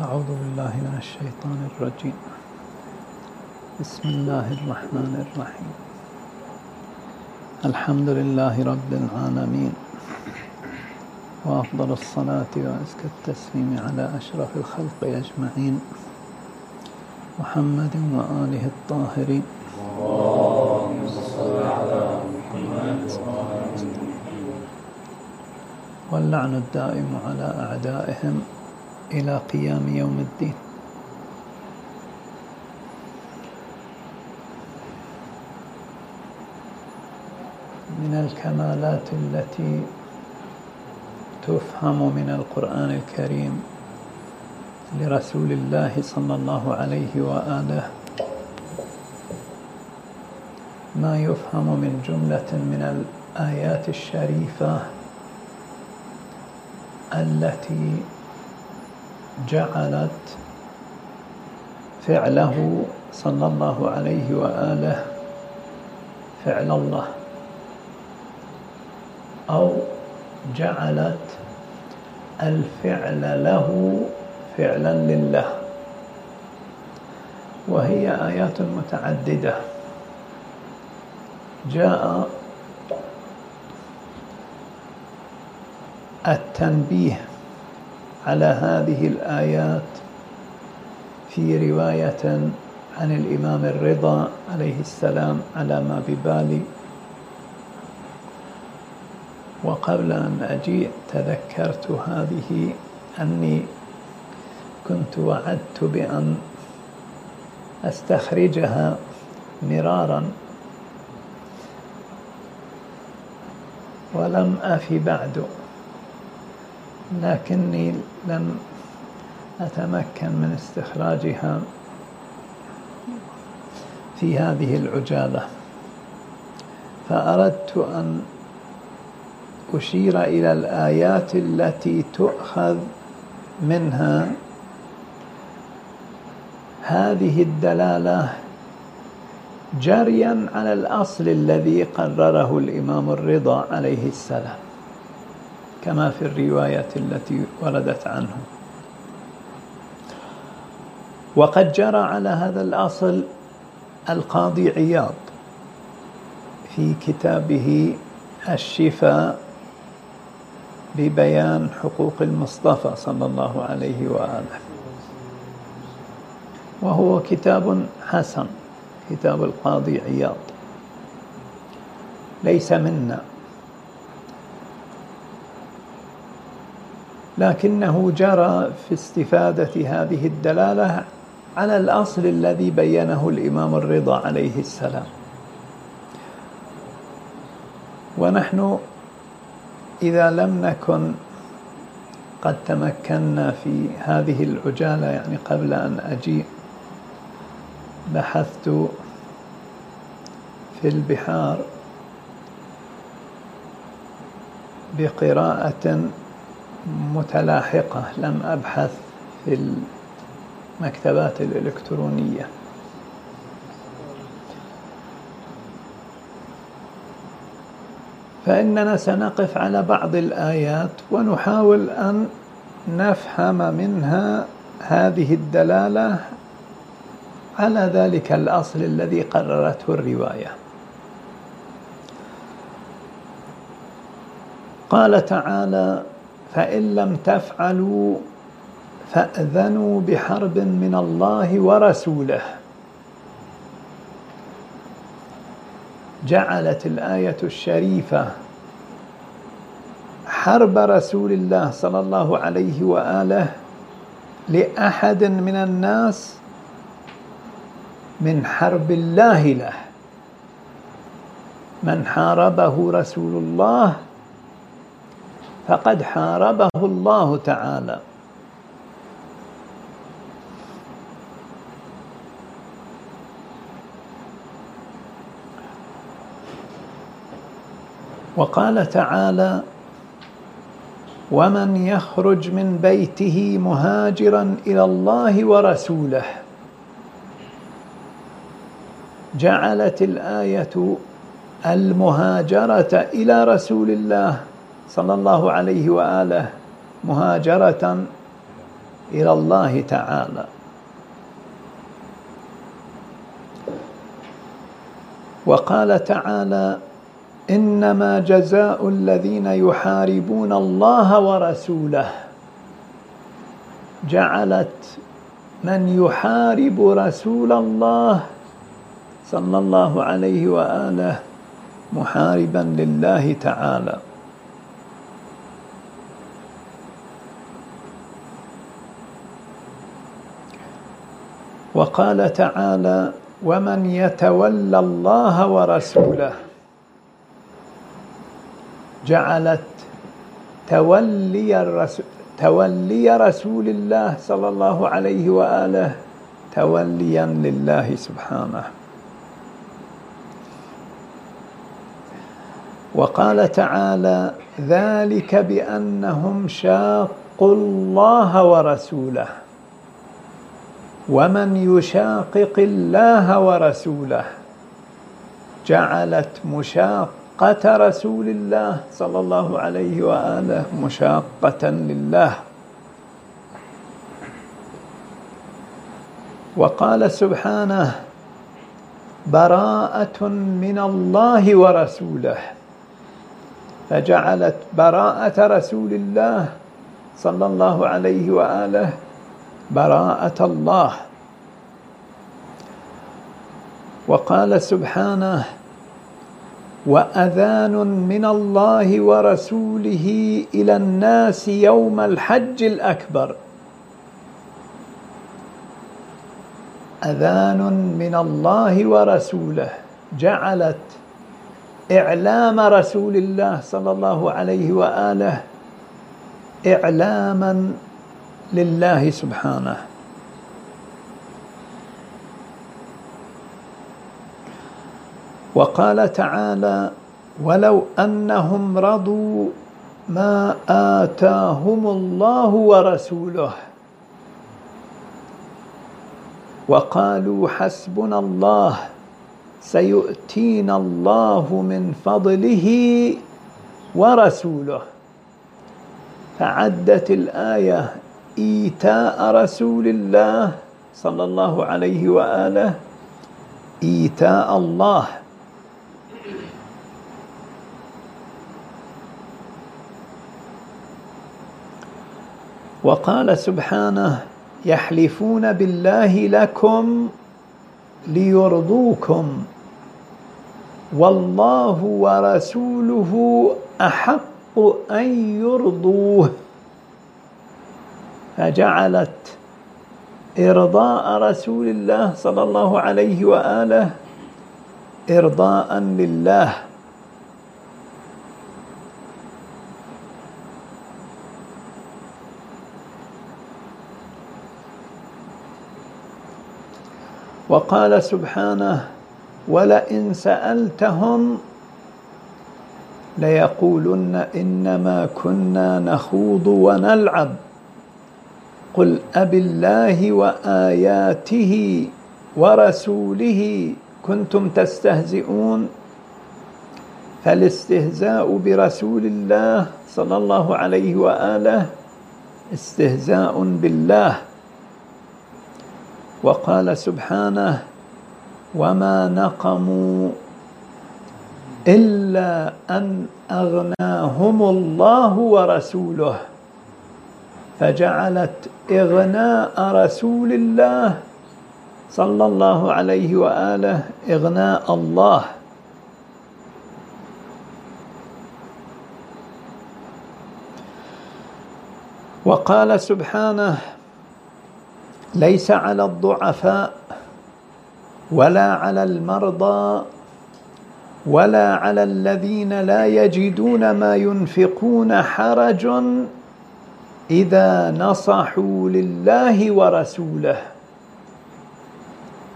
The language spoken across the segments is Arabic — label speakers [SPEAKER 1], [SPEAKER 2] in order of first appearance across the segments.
[SPEAKER 1] أعوذ بالله من الشيطان الرجيم. بسم الله الرحمن الرحيم. الحمد لله رب العالمين. وأفضل الصلاة وأزكى التسليم على أشرف الخلق أجمعين. محمد وآله الطاهرين. اللهم صل على محمد واللعن الدائم على أعدائهم. إلى قيام يوم الدين. من الكمالات التي تفهم من القرآن الكريم لرسول الله صلى الله عليه وآله ما يفهم من جملة من الآيات الشريفة التي جعلت فعله صلى الله عليه وآله فعل الله. أو جعلت الفعل له فعلا لله. وهي آيات متعددة. جاء التنبيه على هذه الآيات في رواية عن الإمام الرضا عليه السلام على ما ببالي. وقبل أن أجيء تذكرت هذه أني كنت وعدت بأن أستخرجها مرارا. ولم أفي بعد. لكني لم أتمكن من استخراجها في هذه العجالة. فأردت أن أشير إلى الآيات التي تؤخذ منها هذه الدلالة جريا على الأصل الذي قرره الإمام الرضا عليه السلام. كما في الرواية التي وردت عنه. وقد جرى على هذا الأصل القاضي عياض في كتابه الشفاء ببيان حقوق المصطفى صلى الله عليه وآله. وهو كتاب حسن كتاب القاضي عياض. ليس منا. لكنه جرى في استفادة هذه الدلالة على الأصل الذي بينه الإمام الرضا عليه السلام. ونحن إذا لم نكن قد تمكنا في هذه العجالة يعني قبل أن أجيء بحثت في البحار بقراءة متلاحقة لم أبحث في المكتبات الإلكترونية. فإننا سنقف على بعض الآيات ونحاول أن نفهم منها هذه الدلالة على ذلك الأصل الذي قررته الرواية. قال تعالى فإن لم تفعلوا فأذنوا بحرب من الله ورسوله. جعلت الآية الشريفة حرب رسول الله صلى الله عليه وآله لأحد من الناس من حرب الله له. من حاربه رسول الله فقد حاربه الله تعالى. وقال تعالى ومن يخرج من بيته مهاجرا إلى الله ورسوله. جعلت الآية المهاجرة إلى رسول الله صلى الله عليه وآله مهاجرة إلى الله تعالى. وقال تعالى إنما جزاء الذين يحاربون الله ورسوله جعلت من يحارب رسول الله صلى الله عليه وآله محاربا لله تعالى. وقال تعالى ومن يتولى الله ورسوله جعلت تولي الرسول تولي رسول الله صلى الله عليه وآله توليا لله سبحانه. وقال تعالى ذلك بأنهم شاقوا الله ورسوله. ومن يشاقق الله ورسوله جعلت مشاقة رسول الله صلى الله عليه وآله مشاقة لله. وقال سبحانه براءة من الله ورسوله. فجعلت براءة رسول الله صلى الله عليه وآله براءة الله. وقال سبحانه وأذان من الله ورسوله إلى الناس يوم الحج الأكبر. أذان من الله ورسوله جعلت إعلام رسول الله صلى الله عليه وآله إعلاما لله سبحانه. وقال تعالى ولو أنهم رضوا ما آتاهم الله ورسوله وقالوا حسبنا الله سيؤتينا الله من فضله ورسوله فعدت الآية إيتاء رسول الله صلى الله عليه وآله. إيتاء الله. وقال سبحانه يحلفون بالله لكم ليرضوكم. والله ورسوله أحق أن يرضوه. فجعلت إرضاء رسول الله صلى الله عليه وآله إرضاء لله. وقال سبحانه ولئن سألتهم ليقولن إنما كنا نخوض ونلعب. قل أب الله وآياته ورسوله كنتم تستهزئون فالاستهزاء برسول الله صلى الله عليه وآله استهزاء بالله. وقال سبحانه وما نقموا إلا أن أغناهم الله ورسوله. فجعلت إغناء رسول الله صلى الله عليه وآله إغناء الله. وقال سبحانه ليس على الضعفاء ولا على المرضى ولا على الذين لا يجدون ما ينفقون حرج إذا نصحوا لله ورسوله.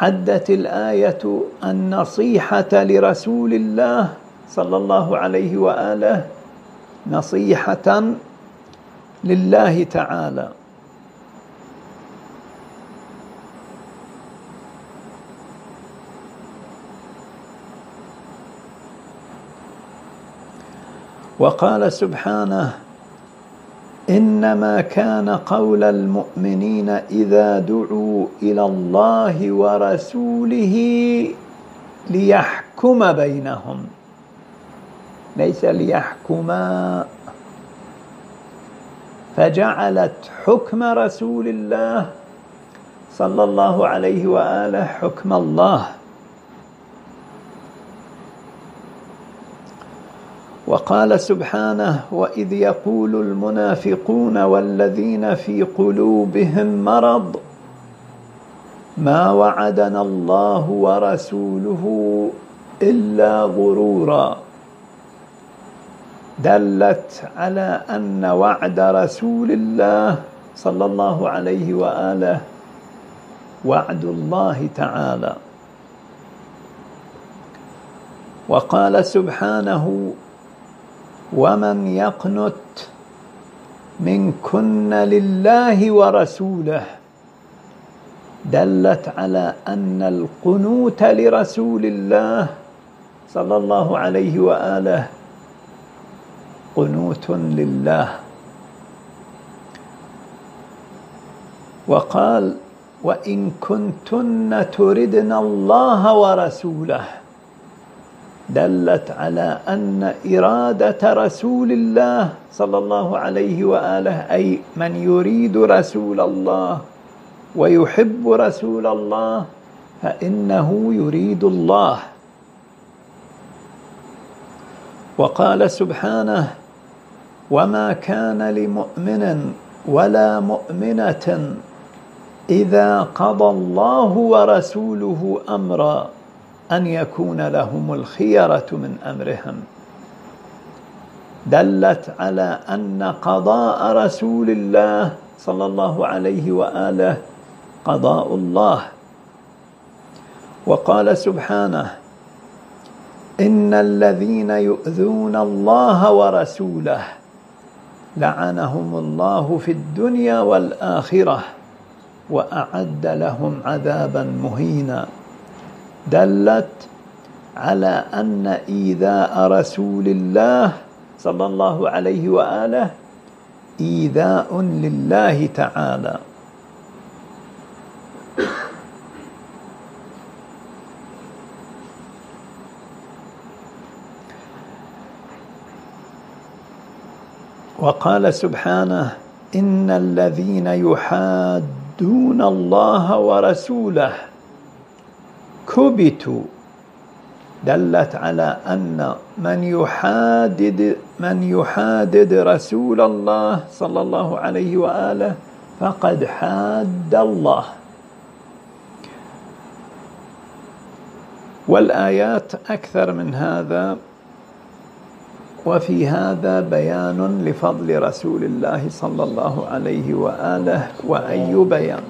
[SPEAKER 1] عدت الآية النصيحة لرسول الله صلى الله عليه وآله نصيحة لله تعالى. وقال سبحانه إنما كان قول المؤمنين إذا دعوا إلى الله ورسوله ليحكم بينهم. ليس ليحكما فجعلت حكم رسول الله صلى الله عليه وآله حكم الله. وقال سبحانه وإذ يقول المنافقون والذين في قلوبهم مرض ما وعدنا الله ورسوله إلا غرورا دلت على أن وعد رسول الله صلى الله عليه وآله وعد الله تعالى. وقال سبحانه ومن يقنت منكن لله ورسوله دلت على ان القنوت لرسول الله صلى الله عليه واله قنوت لله وقال وان كنتن تردن الله ورسوله دلت على أن إرادة رسول الله صلى الله عليه وآله أي من يريد رسول الله ويحب رسول الله فإنه يريد الله. وقال سبحانه وما كان لمؤمن ولا مؤمنة إذا قضى الله ورسوله أمرا أن يكون لهم الخيرة من أمرهم. دلت على أن قضاء رسول الله صلى الله عليه وآله قضاء الله. وقال سبحانه إن الذين يؤذون الله ورسوله لعنهم الله في الدنيا والآخرة وأعد لهم عذابا مهينا. دلت على أن إيذاء رسول الله صلى الله عليه وآله إيذاء لله تعالى. وقال سبحانه إن الذين يحادون الله ورسوله كبتوا دلت على أن من يحادد من يحادد رسول الله صلى الله عليه وآله فقد حاد الله. والآيات أكثر من هذا وفي هذا بيان لفضل رسول الله صلى الله عليه وآله وأي بيان.